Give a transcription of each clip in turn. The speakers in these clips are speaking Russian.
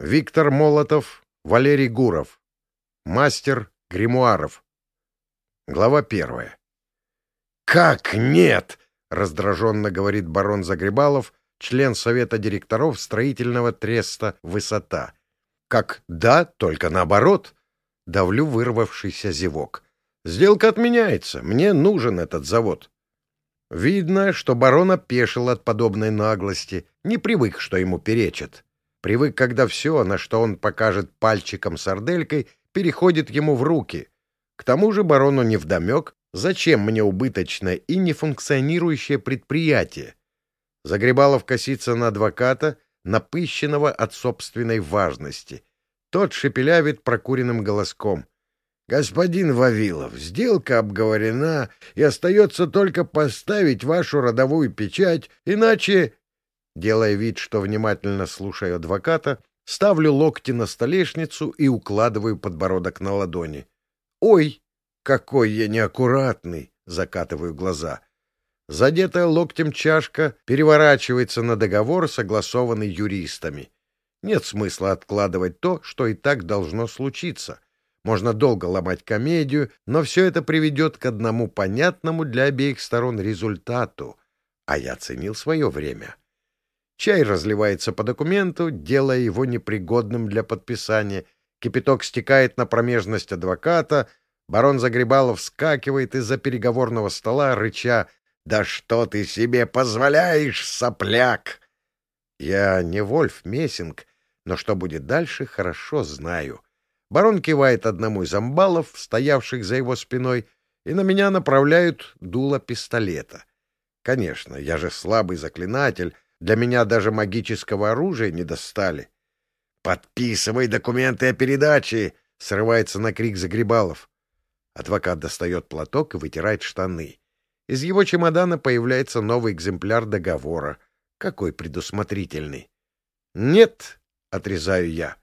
Виктор Молотов, Валерий Гуров. Мастер гримуаров. Глава первая. «Как нет?» — раздраженно говорит барон Загребалов, член совета директоров строительного треста «Высота». «Как да, только наоборот!» — давлю вырвавшийся зевок. «Сделка отменяется. Мне нужен этот завод». Видно, что барон опешил от подобной наглости, не привык, что ему перечат. Привык, когда все, на что он покажет пальчиком сарделькой, переходит ему в руки. К тому же барону невдомек, зачем мне убыточное и нефункционирующее предприятие. Загребалов косится на адвоката, напыщенного от собственной важности. Тот шепелявит прокуренным голоском. «Господин Вавилов, сделка обговорена, и остается только поставить вашу родовую печать, иначе Делая вид, что внимательно слушаю адвоката, ставлю локти на столешницу и укладываю подбородок на ладони. «Ой, какой я неаккуратный!» — закатываю глаза. Задетая локтем чашка переворачивается на договор, согласованный юристами. Нет смысла откладывать то, что и так должно случиться. Можно долго ломать комедию, но все это приведет к одному понятному для обеих сторон результату. А я ценил свое время. Чай разливается по документу, делая его непригодным для подписания. Кипяток стекает на промежность адвоката. Барон Загребалов вскакивает из-за переговорного стола, рыча «Да что ты себе позволяешь, сопляк!» Я не Вольф Мессинг, но что будет дальше, хорошо знаю. Барон кивает одному из амбалов, стоявших за его спиной, и на меня направляют дуло пистолета. Конечно, я же слабый заклинатель, для меня даже магического оружия не достали. «Подписывай документы о передаче!» — срывается на крик Загребалов. Адвокат достает платок и вытирает штаны. Из его чемодана появляется новый экземпляр договора. Какой предусмотрительный. «Нет!» — отрезаю я.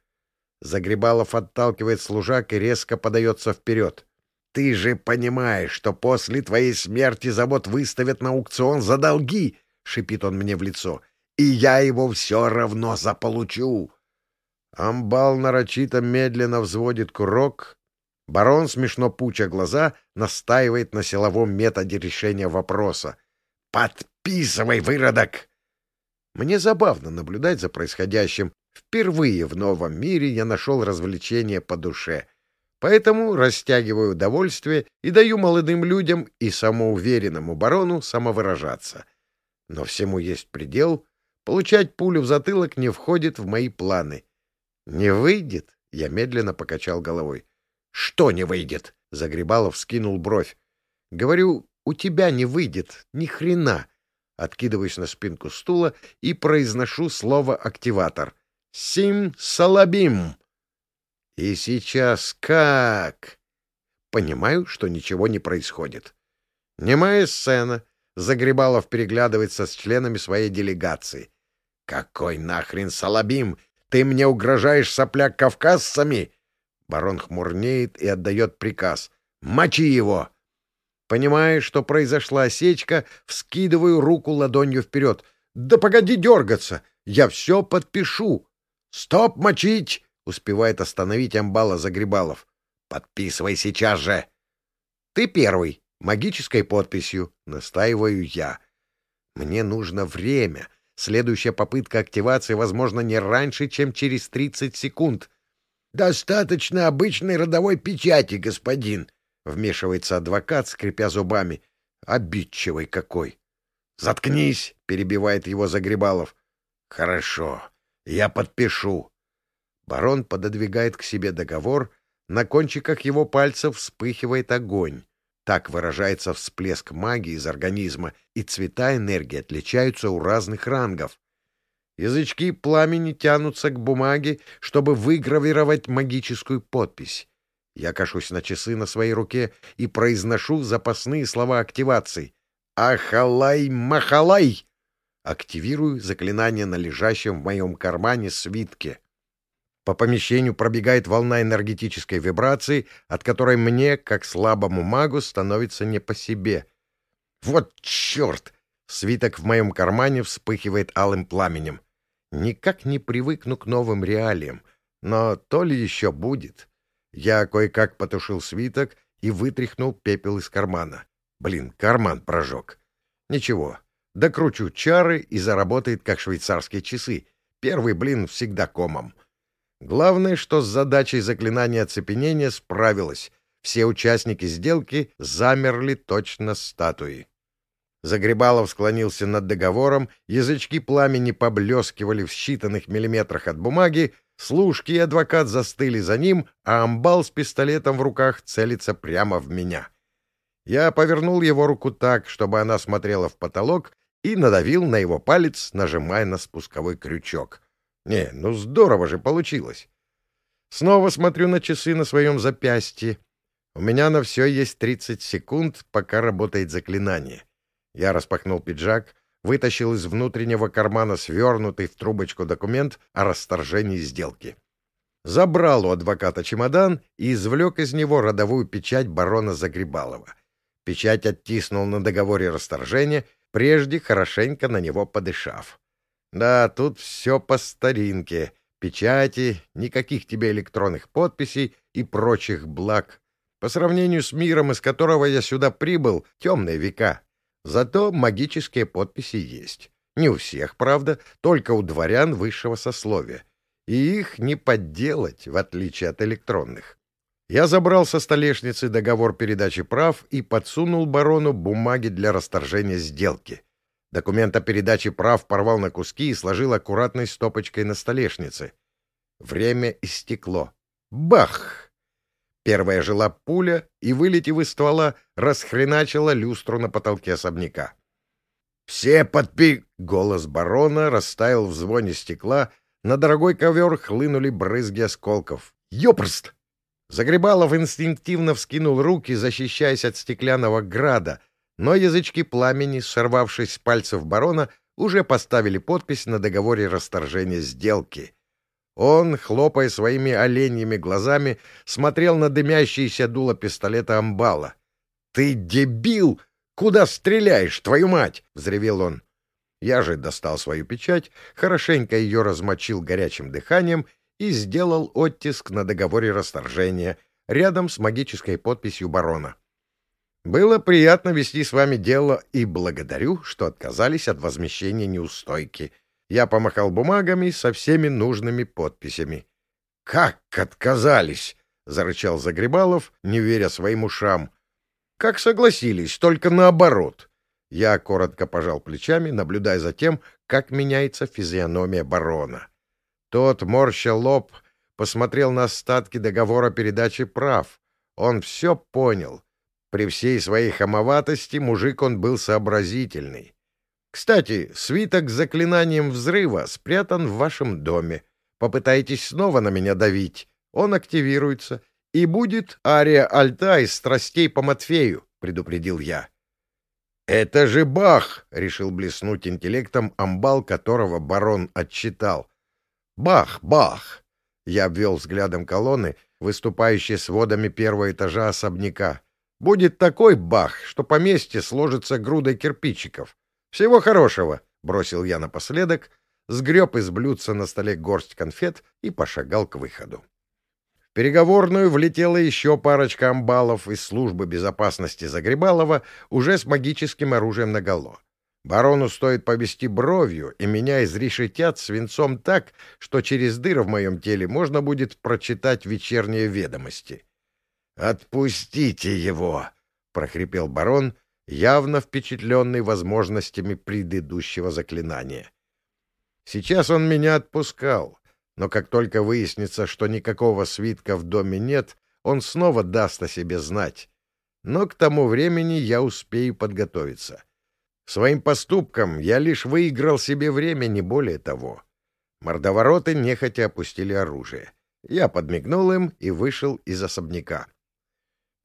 Загребалов отталкивает служак и резко подается вперед. «Ты же понимаешь, что после твоей смерти завод выставят на аукцион за долги!» — шипит он мне в лицо и я его все равно заполучу. Амбал нарочито медленно взводит курок. Барон, смешно пуча глаза, настаивает на силовом методе решения вопроса. «Подписывай, выродок!» Мне забавно наблюдать за происходящим. Впервые в новом мире я нашел развлечение по душе. Поэтому растягиваю удовольствие и даю молодым людям и самоуверенному барону самовыражаться. Но всему есть предел, Получать пулю в затылок не входит в мои планы. Не выйдет? Я медленно покачал головой. Что не выйдет? Загребалов скинул бровь. Говорю, у тебя не выйдет, ни хрена. Откидываюсь на спинку стула и произношу слово «активатор». Сим салабим. И сейчас как? Понимаю, что ничего не происходит. Немая сцена. Загребалов переглядывается с членами своей делегации. «Какой нахрен Салабим? Ты мне угрожаешь, сопляк, кавказцами?» Барон хмурнеет и отдает приказ. «Мочи его!» Понимая, что произошла осечка, вскидываю руку ладонью вперед. «Да погоди дергаться! Я все подпишу!» «Стоп, мочить!» — успевает остановить амбала Загребалов. «Подписывай сейчас же!» «Ты первый!» — магической подписью настаиваю я. «Мне нужно время!» Следующая попытка активации, возможно, не раньше, чем через 30 секунд. «Достаточно обычной родовой печати, господин», — вмешивается адвокат, скрипя зубами. Обидчивый какой. «Заткнись», — перебивает его Загребалов. «Хорошо, я подпишу». Барон пододвигает к себе договор, на кончиках его пальцев вспыхивает огонь. Так выражается всплеск магии из организма, и цвета энергии отличаются у разных рангов. Язычки пламени тянутся к бумаге, чтобы выгравировать магическую подпись. Я кашусь на часы на своей руке и произношу запасные слова активации. «Ахалай-махалай!» Активирую заклинание на лежащем в моем кармане свитке. По помещению пробегает волна энергетической вибрации, от которой мне, как слабому магу, становится не по себе. Вот черт! Свиток в моем кармане вспыхивает алым пламенем. Никак не привыкну к новым реалиям, но то ли еще будет. Я кое-как потушил свиток и вытряхнул пепел из кармана. Блин, карман прожег. Ничего, докручу чары и заработает, как швейцарские часы. Первый блин всегда комом. Главное, что с задачей заклинания оцепенения справилась. Все участники сделки замерли точно статуи. Загребалов склонился над договором, язычки пламени поблескивали в считанных миллиметрах от бумаги, служки и адвокат застыли за ним, а амбал с пистолетом в руках целится прямо в меня. Я повернул его руку так, чтобы она смотрела в потолок, и надавил на его палец, нажимая на спусковой крючок. Не, ну здорово же получилось. Снова смотрю на часы на своем запястье. У меня на все есть 30 секунд, пока работает заклинание. Я распахнул пиджак, вытащил из внутреннего кармана свернутый в трубочку документ о расторжении сделки. Забрал у адвоката чемодан и извлек из него родовую печать барона Загребалова. Печать оттиснул на договоре расторжения, прежде хорошенько на него подышав. Да, тут все по старинке. Печати, никаких тебе электронных подписей и прочих благ. По сравнению с миром, из которого я сюда прибыл, темные века. Зато магические подписи есть. Не у всех, правда, только у дворян высшего сословия. И их не подделать, в отличие от электронных. Я забрал со столешницы договор передачи прав и подсунул барону бумаги для расторжения сделки. Документ о передаче прав порвал на куски и сложил аккуратной стопочкой на столешнице. Время истекло. Бах! Первая жила пуля и, вылетев из ствола, расхреначила люстру на потолке особняка. «Все подпи...» — голос барона растаял в звоне стекла, на дорогой ковер хлынули брызги осколков. «Ёпрст!» Загребалов инстинктивно вскинул руки, защищаясь от стеклянного града, но язычки пламени, сорвавшись с пальцев барона, уже поставили подпись на договоре расторжения сделки. Он, хлопая своими оленьими глазами, смотрел на дымящееся дуло пистолета амбала. — Ты дебил! Куда стреляешь, твою мать? — взревел он. Я же достал свою печать, хорошенько ее размочил горячим дыханием и сделал оттиск на договоре расторжения рядом с магической подписью барона. Было приятно вести с вами дело и благодарю, что отказались от возмещения неустойки. Я помахал бумагами со всеми нужными подписями. — Как отказались? — зарычал Загребалов, не веря своим ушам. — Как согласились, только наоборот. Я коротко пожал плечами, наблюдая за тем, как меняется физиономия барона. Тот, морща лоб, посмотрел на остатки договора передачи прав. Он все понял. При всей своей хамоватости мужик он был сообразительный. Кстати, свиток с заклинанием взрыва спрятан в вашем доме. Попытайтесь снова на меня давить. Он активируется. И будет ария альта из страстей по Матфею, — предупредил я. — Это же Бах! — решил блеснуть интеллектом амбал, которого барон отчитал. Бах, бах! Я обвел взглядом колонны, выступающие сводами первого этажа особняка. Будет такой бах, что поместье сложится грудой кирпичиков. Всего хорошего, бросил я напоследок, сгреб из блюдца на столе горсть конфет и пошагал к выходу. В переговорную влетела еще парочка амбалов из службы безопасности Загребалова уже с магическим оружием наголо. Барону стоит повести бровью, и меня изрешетят свинцом так, что через дыры в моем теле можно будет прочитать вечерние ведомости. «Отпустите его!» — прохрипел барон, явно впечатленный возможностями предыдущего заклинания. Сейчас он меня отпускал, но как только выяснится, что никакого свитка в доме нет, он снова даст о себе знать. Но к тому времени я успею подготовиться. Своим поступком я лишь выиграл себе время, не более того. Мордовороты нехотя опустили оружие. Я подмигнул им и вышел из особняка.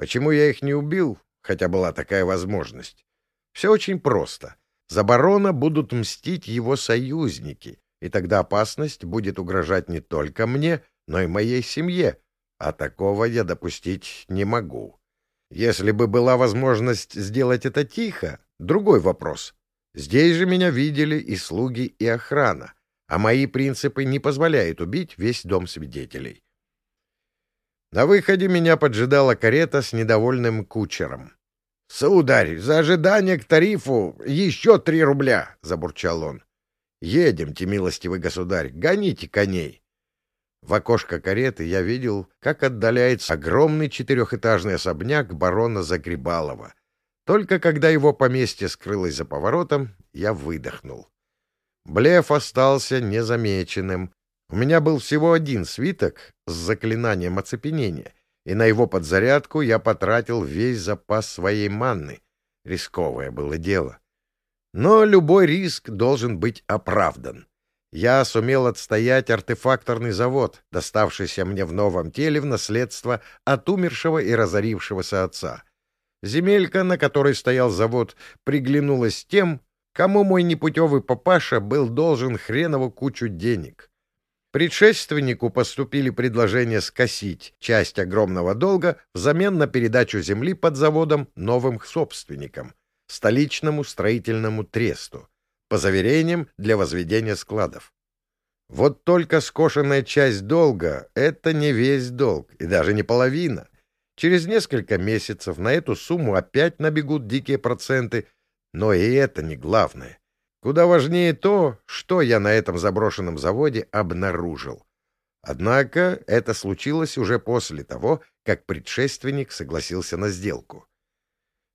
Почему я их не убил, хотя была такая возможность? Все очень просто. За барона будут мстить его союзники, и тогда опасность будет угрожать не только мне, но и моей семье, а такого я допустить не могу. Если бы была возможность сделать это тихо, Другой вопрос. Здесь же меня видели и слуги, и охрана. а мои принципы не позволяют убить весь дом свидетелей. На выходе меня поджидала карета с недовольным кучером. — Сударь, за ожидание к тарифу еще три рубля! — забурчал он. — Едемте, милостивый государь, гоните коней. В окошко кареты я видел, как отдаляется огромный четырехэтажный особняк барона Загребалова. Только когда его поместье скрылось за поворотом, я выдохнул. Блеф остался незамеченным. У меня был всего один свиток с заклинанием оцепенения, и на его подзарядку я потратил весь запас своей манны. Рисковое было дело. Но любой риск должен быть оправдан я сумел отстоять артефакторный завод, доставшийся мне в новом теле в наследство от умершего и разорившегося отца. Земелька, на которой стоял завод, приглянулась тем, кому мой непутевый папаша был должен хреново кучу денег. Предшественнику поступили предложения скосить часть огромного долга взамен на передачу земли под заводом новым собственникам — столичному строительному тресту по заверениям для возведения складов. Вот только скошенная часть долга — это не весь долг, и даже не половина. Через несколько месяцев на эту сумму опять набегут дикие проценты, но и это не главное. Куда важнее то, что я на этом заброшенном заводе обнаружил. Однако это случилось уже после того, как предшественник согласился на сделку.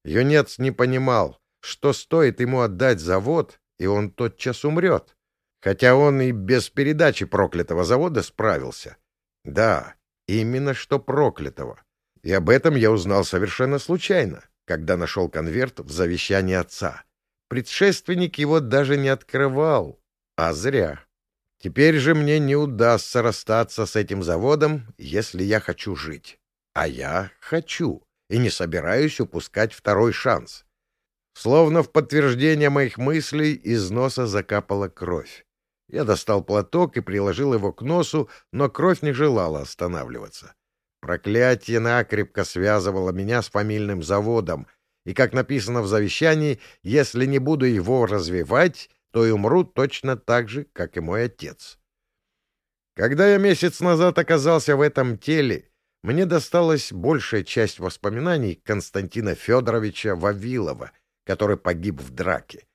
Юнец не понимал, что стоит ему отдать завод, и он тотчас умрет. Хотя он и без передачи проклятого завода справился. Да, именно что проклятого. И об этом я узнал совершенно случайно, когда нашел конверт в завещании отца. Предшественник его даже не открывал, а зря. Теперь же мне не удастся расстаться с этим заводом, если я хочу жить. А я хочу и не собираюсь упускать второй шанс. Словно в подтверждение моих мыслей из носа закапала кровь. Я достал платок и приложил его к носу, но кровь не желала останавливаться. Проклятие накрепко связывало меня с фамильным заводом, и, как написано в завещании, если не буду его развивать, то и умру точно так же, как и мой отец. Когда я месяц назад оказался в этом теле, мне досталась большая часть воспоминаний Константина Федоровича Вавилова — который погиб в драке.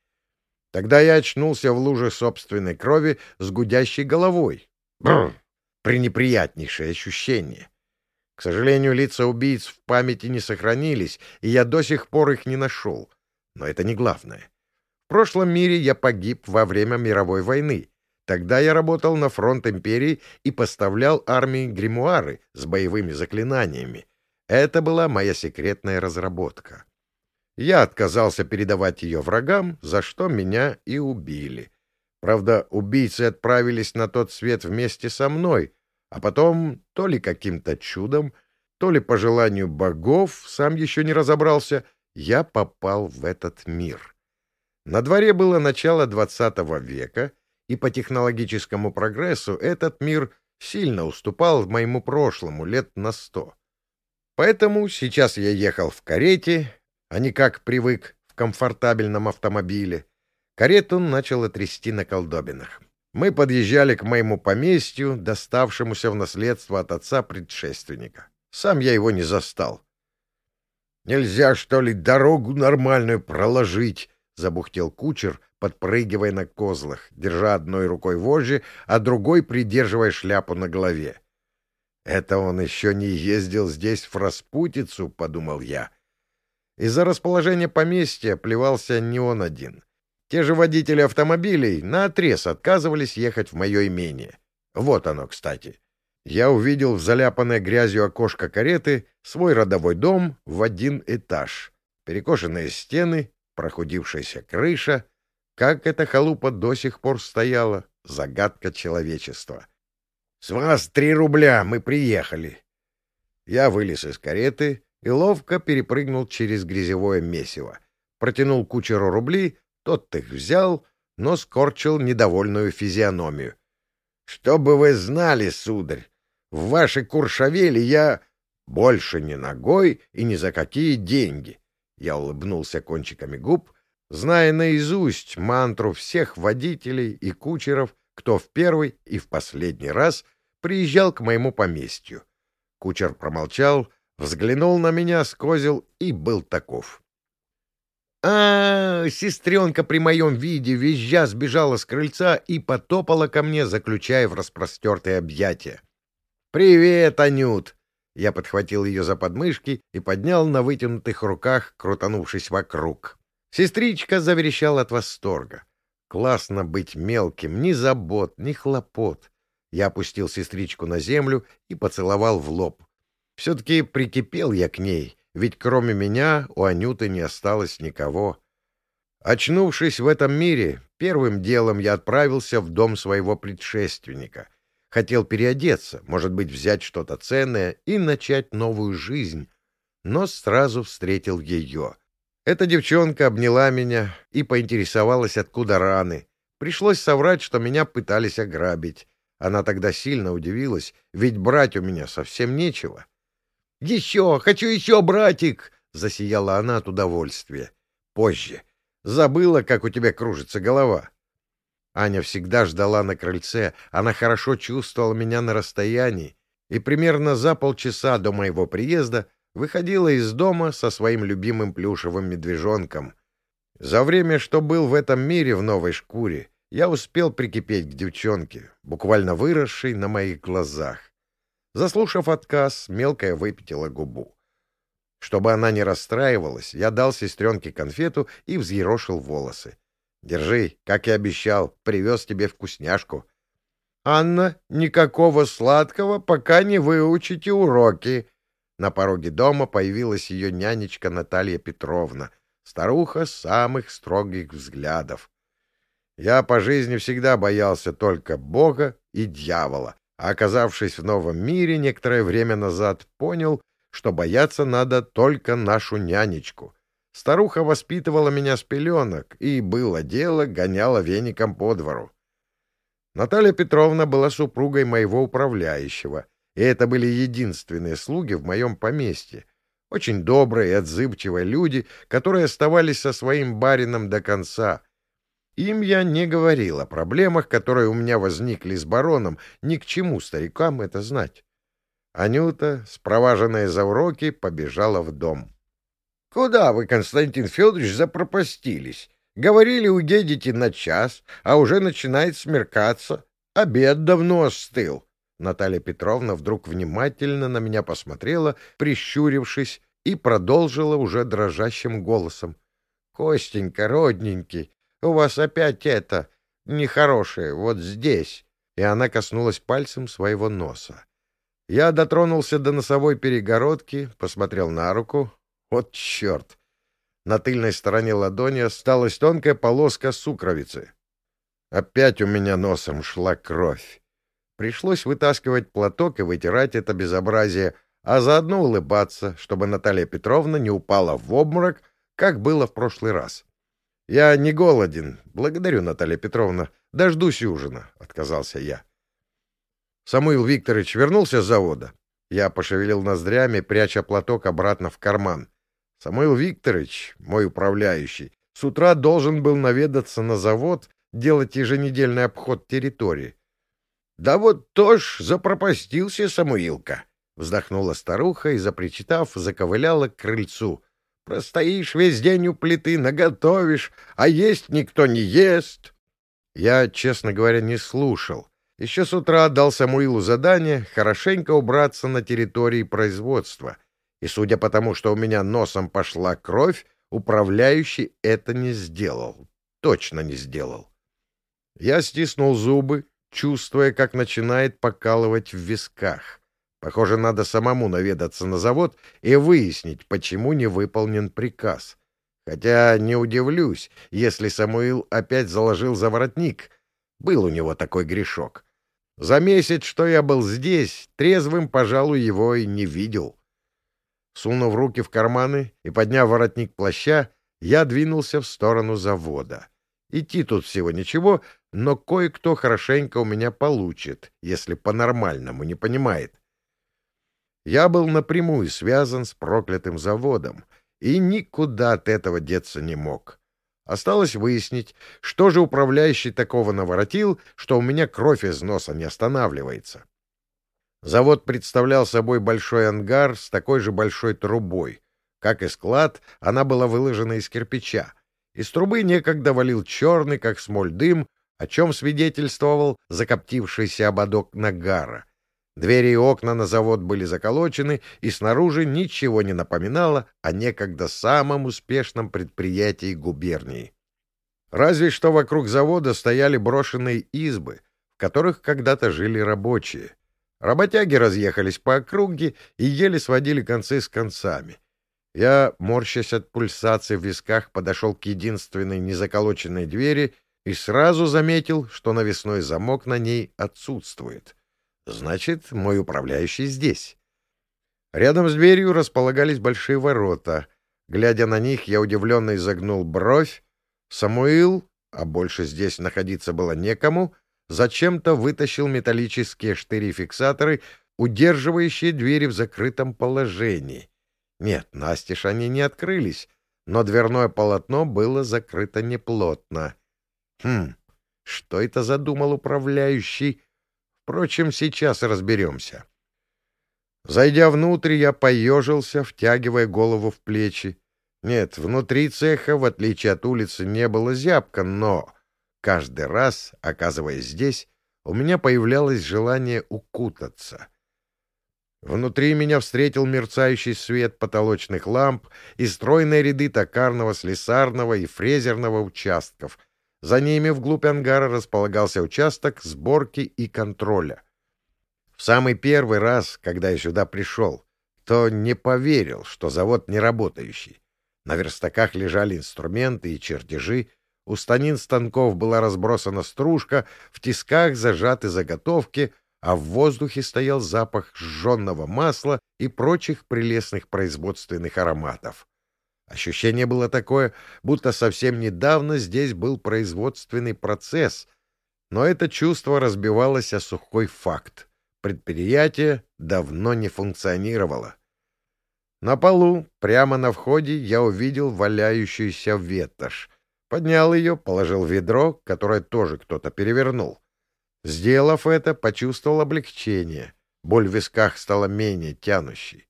Тогда я очнулся в луже собственной крови с гудящей головой. Бррр! Пренеприятнейшее ощущение. К сожалению, лица убийц в памяти не сохранились, и я до сих пор их не нашел. Но это не главное. В прошлом мире я погиб во время мировой войны. Тогда я работал на фронт империи и поставлял армии гримуары с боевыми заклинаниями. Это была моя секретная разработка. Я отказался передавать ее врагам, за что меня и убили. Правда, убийцы отправились на тот свет вместе со мной, а потом то ли каким-то чудом, то ли по желанию богов, сам еще не разобрался, я попал в этот мир. На дворе было начало двадцатого века, и по технологическому прогрессу этот мир сильно уступал моему прошлому лет на сто. Поэтому сейчас я ехал в карете, а не как привык в комфортабельном автомобиле. Карету начало трясти на колдобинах. Мы подъезжали к моему поместью, доставшемуся в наследство от отца-предшественника. Сам я его не застал. — Нельзя, что ли, дорогу нормальную проложить? — забухтел кучер, подпрыгивая на козлах, держа одной рукой вожжи, а другой придерживая шляпу на голове. — Это он еще не ездил здесь в распутицу, — подумал я. — из-за расположения поместья плевался не он один. Те же водители автомобилей наотрез отказывались ехать в мое имение. Вот оно, кстати. Я увидел в заляпанное грязью окошко кареты свой родовой дом в один этаж. Перекошенные стены, прохудившаяся крыша. Как эта халупа до сих пор стояла? Загадка человечества. — С вас три рубля, мы приехали. Я вылез из кареты, и ловко перепрыгнул через грязевое месиво. Протянул кучеру рубли, тот их взял, но скорчил недовольную физиономию. — Чтобы вы знали, сударь, в вашей куршавеле я больше ни ногой и ни за какие деньги. Я улыбнулся кончиками губ, зная наизусть мантру всех водителей и кучеров, кто в первый и в последний раз приезжал к моему поместью. Кучер промолчал, взглянул на меня, скозил и был таков. А, сестренка при моем виде визжа сбежала с крыльца и потопала ко мне, заключая в распростертые объятия. «Привет, Анют!» Я подхватил ее за подмышки и поднял на вытянутых руках, крутанувшись вокруг. Сестричка заверещала от восторга. Классно быть мелким, ни забот, ни хлопот. Я опустил сестричку на землю и поцеловал в лоб. Все-таки прикипел я к ней, ведь кроме меня у Анюты не осталось никого. Очнувшись в этом мире, первым делом я отправился в дом своего предшественника. Хотел переодеться, может быть, взять что-то ценное и начать новую жизнь, но сразу встретил ее. Эта девчонка обняла меня и поинтересовалась, откуда раны. Пришлось соврать, что меня пытались ограбить. Она тогда сильно удивилась, ведь брать у меня совсем нечего. «Еще! Хочу еще, братик!» — засияла она от удовольствия. «Позже. Забыла, как у тебя кружится голова». Аня всегда ждала на крыльце, она хорошо чувствовала меня на расстоянии, и примерно за полчаса до моего приезда выходила из дома со своим любимым плюшевым медвежонком. За время, что был в этом мире в новой шкуре, я успел прикипеть к девчонке, буквально выросшей на моих глазах. Заслушав отказ, мелкая выпятила губу. Чтобы она не расстраивалась, я дал сестренке конфету и взъерошил волосы. Держи, как и обещал, привез тебе вкусняшку. Анна, никакого сладкого, пока не выучите уроки, на пороге дома появилась ее нянечка Наталья Петровна, старуха самых строгих взглядов. Я по жизни всегда боялся только Бога и дьявола, а оказавшись в новом мире некоторое время назад, понял, что бояться надо только нашу нянечку. Старуха воспитывала меня с пеленок, и было дело, гоняла веником по двору. Наталья Петровна была супругой моего управляющего, и это были единственные слуги в моем поместье. Очень добрые и отзывчивые люди, которые оставались со своим барином до конца. Им я не говорил о проблемах, которые у меня возникли с бароном, ни к чему старикам это знать. Анюта, спроваженная за уроки, побежала в дом. — Куда вы, Константин Федорович, запропастились? Говорили, уедете на час, а уже начинает смеркаться. Обед давно остыл. Наталья Петровна вдруг внимательно на меня посмотрела, прищурившись, и продолжила уже дрожащим голосом. — Костенька, родненький, у вас опять это нехорошее, вот здесь. И она коснулась пальцем своего носа. Я дотронулся до носовой перегородки, посмотрел на руку. Вот черт! На тыльной стороне ладони осталась тонкая полоска сукровицы. Опять у меня носом шла кровь. Пришлось вытаскивать платок и вытирать это безобразие, а заодно улыбаться, чтобы Наталья Петровна не упала в обморок, как было в прошлый раз. — Я не голоден. Благодарю, Наталья Петровна. Дождусь ужина, — отказался я. Самуил Викторович вернулся с завода. Я пошевелил ноздрями, пряча платок обратно в карман. Самуил Викторович, мой управляющий, с утра должен был наведаться на завод, делать еженедельный обход территории. Да вот тоже запропастился Самуилка. Вздохнула старуха и, запричитав, заковыляла к крыльцу. Простоишь весь день у плиты, наготовишь, а есть никто не ест. Я, честно говоря, не слушал. Еще с утра дал Самуилу задание хорошенько убраться на территории производства. И судя по тому, что у меня носом пошла кровь, управляющий это не сделал. Точно не сделал. Я стиснул зубы чувствуя, как начинает покалывать в висках. Похоже, надо самому наведаться на завод и выяснить, почему не выполнен приказ. Хотя не удивлюсь, если Самуил опять заложил заворотник. Был у него такой грешок. За месяц, что я был здесь, трезвым, пожалуй, его и не видел. Сунув руки в карманы и подняв воротник плаща, я двинулся в сторону завода. Идти тут всего ничего, но кое-кто хорошенько у меня получит, если по-нормальному не понимает. Я был напрямую связан с проклятым заводом и никуда от этого деться не мог. Осталось выяснить, что же управляющий такого наворотил, что у меня кровь из носа не останавливается. Завод представлял собой большой ангар с такой же большой трубой. Как и склад, она была выложена из кирпича. Из трубы некогда валил черный, как смоль, дым, о чем свидетельствовал закоптившийся ободок нагара. Двери и окна на завод были заколочены, и снаружи ничего не напоминало о некогда самом успешном предприятии губернии. Разве что вокруг завода стояли брошенные избы, в которых когда-то жили рабочие. Работяги разъехались по округе и еле сводили концы с концами. Я, морщась от пульсации в висках, подошел к единственной незаколоченной двери и сразу заметил, что навесной замок на ней отсутствует. Значит, мой управляющий здесь. Рядом с дверью располагались большие ворота. Глядя на них, я удивленно изогнул бровь. Самуил, а больше здесь находиться было некому, зачем-то вытащил металлические штыри-фиксаторы, удерживающие двери в закрытом положении. Нет, настежь они не открылись, но дверное полотно было закрыто неплотно. Хм, что это задумал управляющий? Впрочем, сейчас разберемся. Зайдя внутрь, я поежился, втягивая голову в плечи. Нет, внутри цеха, в отличие от улицы, не было зябко, но каждый раз, оказываясь здесь, у меня появлялось желание укутаться. Внутри меня встретил мерцающий свет потолочных ламп и стройные ряды токарного, слесарного и фрезерного участков — за ними вглубь ангара располагался участок сборки и контроля. В самый первый раз, когда я сюда пришел, то не поверил, что завод не работающий. На верстаках лежали инструменты и чертежи, у станин станков была разбросана стружка, в тисках зажаты заготовки, а в воздухе стоял запах сжженного масла и прочих прелестных производственных ароматов. Ощущение было такое, будто совсем недавно здесь был производственный процесс, но это чувство разбивалось о сухой факт. Предприятие давно не функционировало. На полу, прямо на входе, я увидел валяющуюся ветошь. Поднял ее, положил ведро, которое тоже кто-то перевернул. Сделав это, почувствовал облегчение. Боль в висках стала менее тянущей.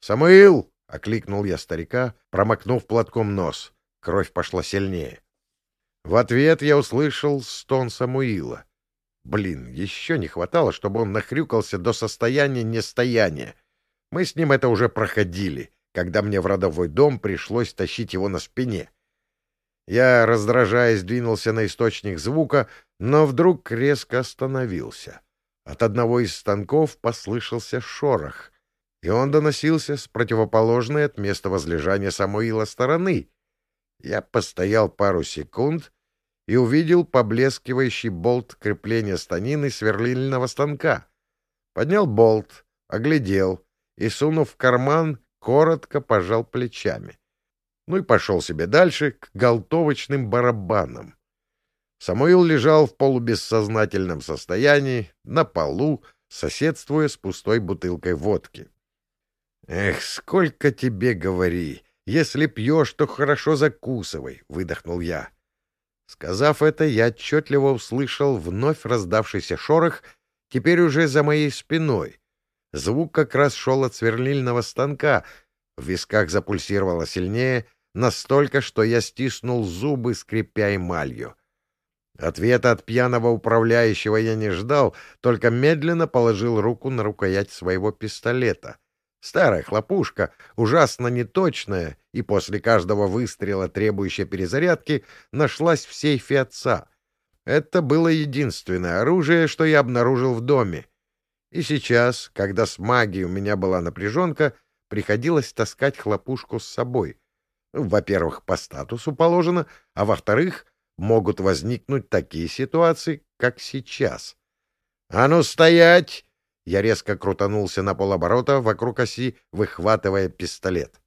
«Самуил!» — окликнул я старика, промокнув платком нос. Кровь пошла сильнее. В ответ я услышал стон Самуила. Блин, еще не хватало, чтобы он нахрюкался до состояния нестояния. Мы с ним это уже проходили, когда мне в родовой дом пришлось тащить его на спине. Я, раздражаясь, двинулся на источник звука, но вдруг резко остановился. От одного из станков послышался шорох и он доносился с противоположной от места возлежания Самуила стороны. Я постоял пару секунд и увидел поблескивающий болт крепления станины сверлильного станка. Поднял болт, оглядел и, сунув в карман, коротко пожал плечами. Ну и пошел себе дальше к голтовочным барабанам. Самуил лежал в полубессознательном состоянии, на полу, соседствуя с пустой бутылкой водки. «Эх, сколько тебе говори! Если пьешь, то хорошо закусывай!» — выдохнул я. Сказав это, я отчетливо услышал вновь раздавшийся шорох, теперь уже за моей спиной. Звук как раз шел от сверлильного станка. В висках запульсировало сильнее, настолько, что я стиснул зубы, скрипя эмалью. Ответа от пьяного управляющего я не ждал, только медленно положил руку на рукоять своего пистолета — Старая хлопушка, ужасно неточная и после каждого выстрела, требующая перезарядки, нашлась в сейфе отца. Это было единственное оружие, что я обнаружил в доме. И сейчас, когда с магией у меня была напряженка, приходилось таскать хлопушку с собой. Во-первых, по статусу положено, а во-вторых, могут возникнуть такие ситуации, как сейчас. — А ну стоять! Я резко крутанулся на полоборота вокруг оси, выхватывая пистолет.